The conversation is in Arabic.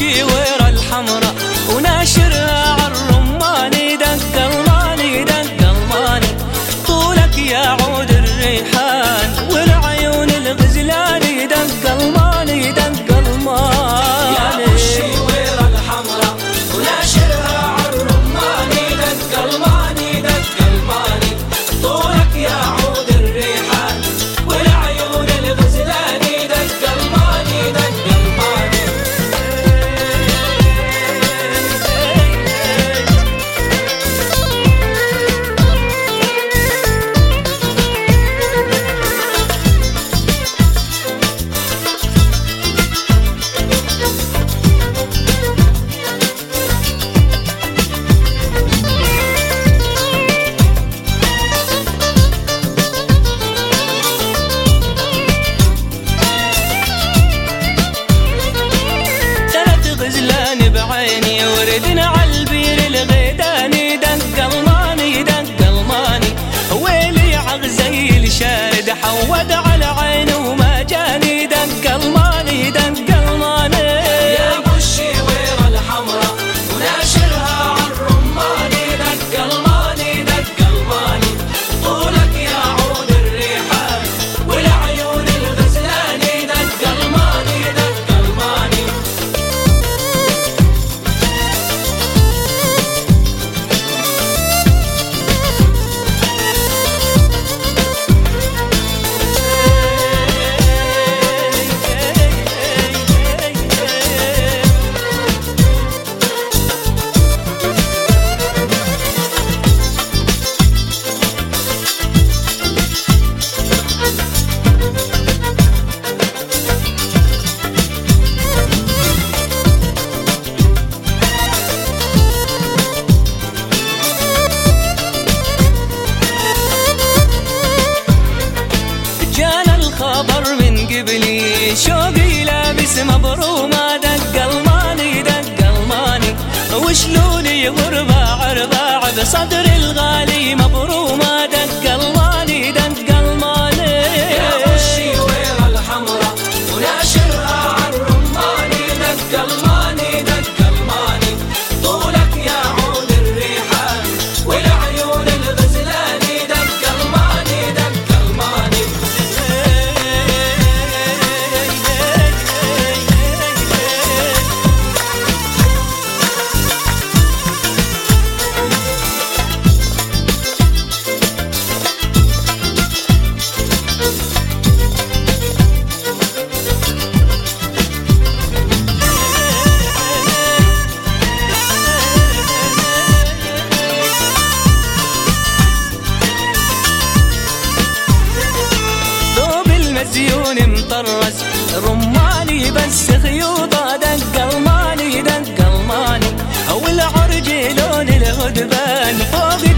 تمشي ورا الحمراء وناشرها عالرمان دق الماني دق الماني. طولك يا شوقي لابس مبرومة دق الماني دق الماني. وشلولي غربة عربة عب صدري بس خيوطه دق الماني دق الماني والعرج لون الهدبان فوق